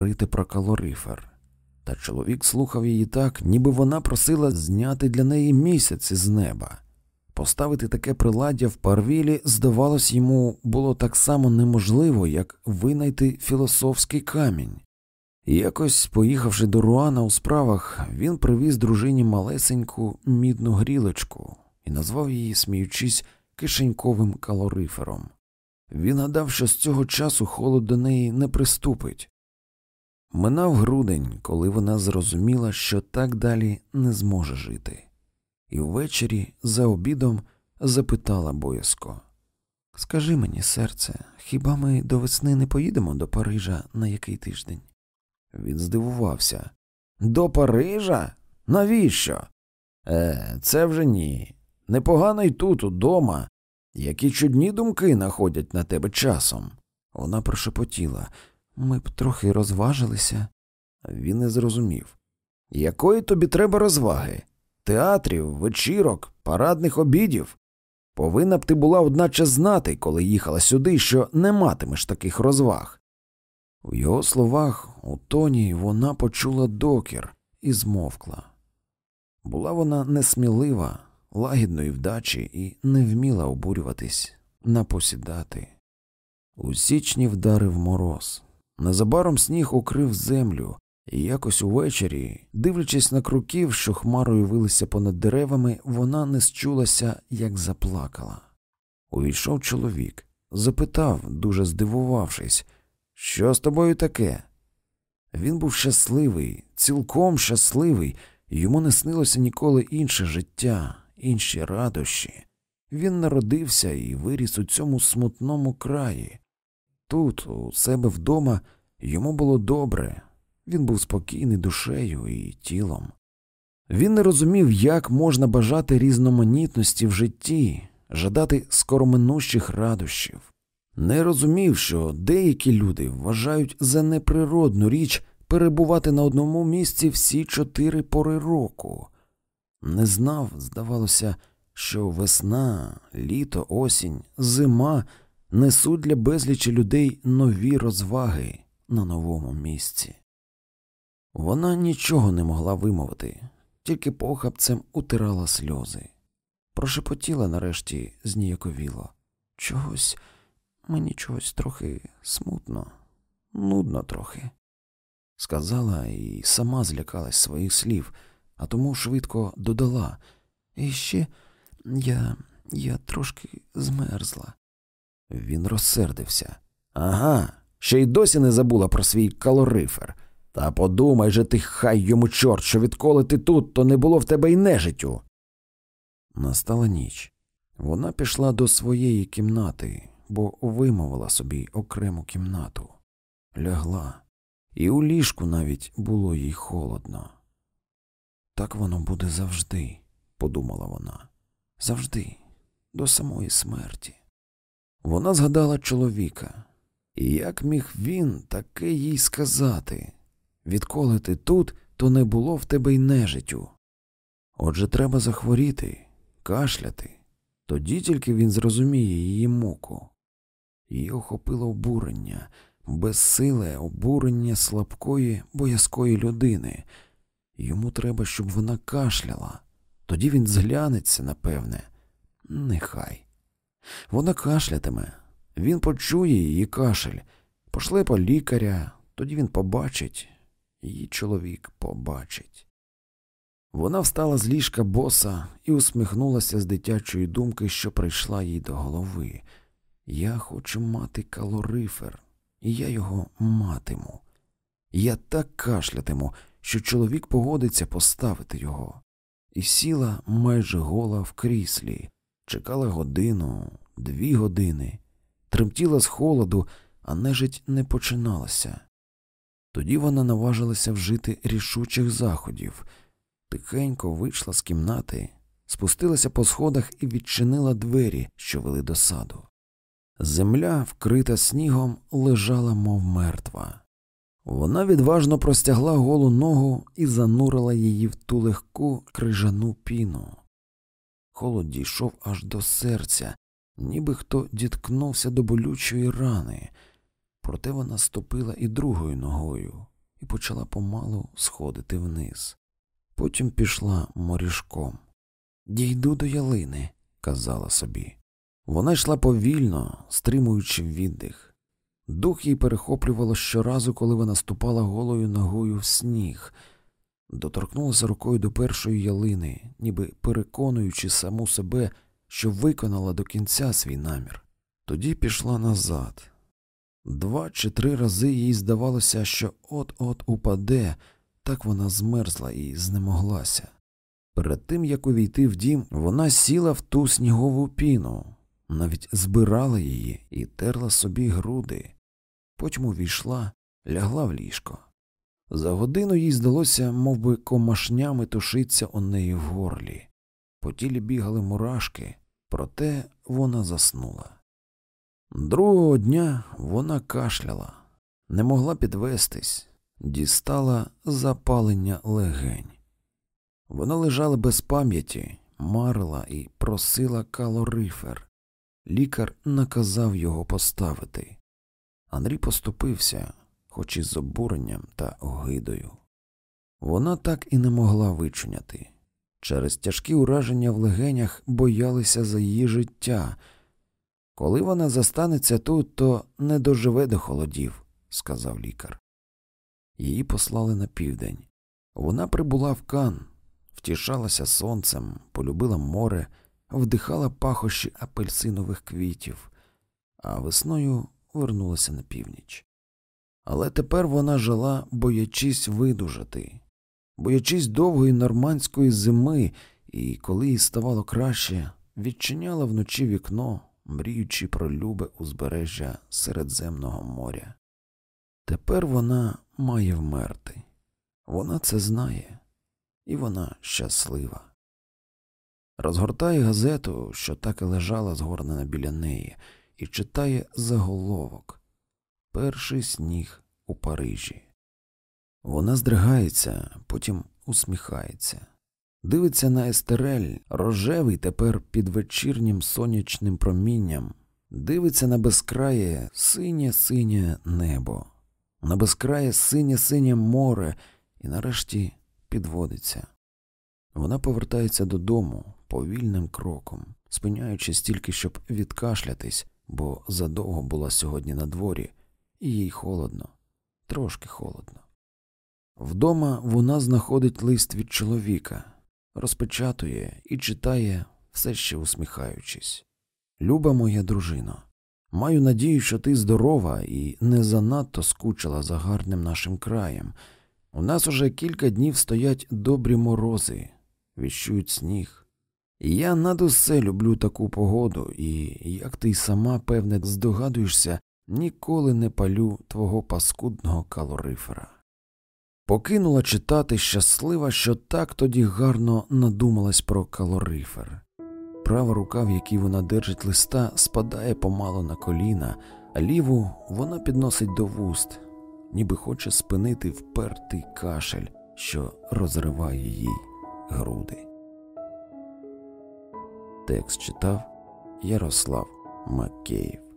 говорити про калорифер. Та чоловік слухав її так, ніби вона просила зняти для неї місяць із неба. Поставити таке приладдя в парвілі, здавалось, йому було так само неможливо, як винайти філософський камінь. І якось, поїхавши до Руана у справах, він привіз дружині малесеньку мідну грілочку і назвав її, сміючись, кишеньковим калорифером. Він гадав, що з цього часу холод до неї не приступить. Минав грудень, коли вона зрозуміла, що так далі не зможе жити, і ввечері за обідом запитала боязко Скажи мені, серце, хіба ми до весни не поїдемо до Парижа на який тиждень? Він здивувався. До Парижа? Навіщо? Е, це вже ні. Непогано й тут, удома. Які чудні думки находять на тебе часом. Вона прошепотіла. Ми б трохи розважилися. Він не зрозумів. Якої тобі треба розваги? Театрів, вечірок, парадних обідів? Повинна б ти була одначе знати, коли їхала сюди, що не матимеш таких розваг. У його словах, у тоні вона почула докір і змовкла. Була вона несмілива, лагідної вдачі і не вміла обурюватись, напосідати. У січні вдарив мороз. Незабаром сніг укрив землю, і якось увечері, дивлячись на круків, що хмарою вилися понад деревами, вона не счулася, як заплакала. Увійшов чоловік, запитав, дуже здивувавшись, що з тобою таке? Він був щасливий, цілком щасливий, йому не снилося ніколи інше життя, інші радощі. Він народився і виріс у цьому смутному краї. Тут, у себе вдома, йому було добре, він був спокійний душею і тілом. Він не розумів, як можна бажати різноманітності в житті, жадати скороминущих радощів. Не розумів, що деякі люди вважають за неприродну річ перебувати на одному місці всі чотири пори року. Не знав, здавалося, що весна, літо, осінь, зима несуть для безлічі людей нові розваги на новому місці. Вона нічого не могла вимовити, тільки похапцем утирала сльози. Прошепотіла нарешті зніяковіло. Чогось мені чогось трохи смутно, нудно трохи. Сказала і сама злякалась своїх слів, а тому швидко додала. І ще я я трошки змерзла. Він розсердився. Ага, ще й досі не забула про свій калорифер. Та подумай же ти, хай йому чорт, що відколи ти тут, то не було в тебе й нежиттю. Настала ніч. Вона пішла до своєї кімнати, бо вимовила собі окрему кімнату, лягла, і у ліжку навіть було їй холодно. Так воно буде завжди, подумала вона, завжди, до самої смерті. Вона згадала чоловіка, і як міг він таке їй сказати відколи ти тут, то не було в тебе й нежиттю. Отже, треба захворіти, кашляти, тоді тільки він зрозуміє її муку. Її охопило обурення, безсиле обурення слабкої, боязкої людини. Йому треба, щоб вона кашляла. Тоді він зглянеться, напевне. Нехай. Вона кашлятиме. Він почує її кашель, пошле по лікаря, тоді він побачить, її чоловік побачить. Вона встала з ліжка боса і усміхнулася з дитячої думки, що прийшла їй до голови. Я хочу мати калорифер, і я його матиму. Я так кашлятиму, що чоловік погодиться поставити його, і сіла майже гола в кріслі, чекала годину, дві години, тремтіла з холоду, а нежить не починалася. Тоді вона наважилася вжити рішучих заходів, тихенько вийшла з кімнати, спустилася по сходах і відчинила двері, що вели до саду. Земля, вкрита снігом, лежала, мов мертва. Вона відважно простягла голу ногу і занурила її в ту легку крижану піну. Холод дійшов аж до серця, ніби хто діткнувся до болючої рани, проте вона ступила і другою ногою, і почала помалу сходити вниз. Потім пішла морішком. Дійду до ялини, казала собі. Вона йшла повільно, стримуючи віддих. Дух їй перехоплювало щоразу, коли вона ступала голою ногою в сніг, доторкнулася рукою до першої ялини, ніби переконуючи саму себе, що виконала до кінця свій намір. Тоді пішла назад. Два чи три рази їй здавалося, що от-от упаде, так вона змерзла і знемоглася. Перед тим, як увійти в дім, вона сіла в ту снігову піну, навіть збирала її і терла собі груди. Потім увійшла, лягла в ліжко. За годину їй здалося, мов би, комашнями тушиться у неї в горлі. По тілі бігали мурашки, проте вона заснула. Другого дня вона кашляла, не могла підвестись, дістала запалення легень. Вона лежала без пам'яті, марила і просила калорифер. Лікар наказав його поставити. Андрій поступився, хоч і з обуренням та огидою. Вона так і не могла вичуняти. Через тяжкі ураження в легенях боялися за її життя. Коли вона застанеться тут, то не доживе до холодів, сказав лікар. Її послали на південь. Вона прибула в Кан, втішалася сонцем, полюбила море, вдихала пахощі апельсинових квітів, а весною вернулася на північ. Але тепер вона жила, боячись видужати, боячись довгої нормандської зими, і коли їй ставало краще, відчиняла вночі вікно, мріючи про любе узбережжя Середземного моря. Тепер вона має вмерти. Вона це знає, і вона щаслива. Розгортає газету, що так і лежала згорнена біля неї, і читає заголовок Перший сніг у Парижі. Вона здригається, потім усміхається, дивиться на естерель, рожевий тепер під вечірнім сонячним промінням, дивиться на безкрає синє синє небо, на безкрає синє синє море. І нарешті підводиться. Вона повертається додому повільним кроком, спиняючись тільки, щоб відкашлятись, бо задовго була сьогодні на дворі, і їй холодно, трошки холодно. Вдома вона знаходить лист від чоловіка, розпечатує і читає, все ще усміхаючись. Люба моя дружино, маю надію, що ти здорова і не занадто скучила за гарним нашим краєм. У нас уже кілька днів стоять добрі морози, віщують сніг. Я над усе люблю таку погоду, і, як ти й сама, певне, здогадуєшся, ніколи не палю твого паскудного калорифера. Покинула читати щаслива, що так тоді гарно надумалась про калорифер. Права рука, в якій вона держить листа, спадає помало на коліна, а ліву вона підносить до вуст, ніби хоче спинити впертий кашель, що розриває їй груди. Текст читав Ярослав Макеїв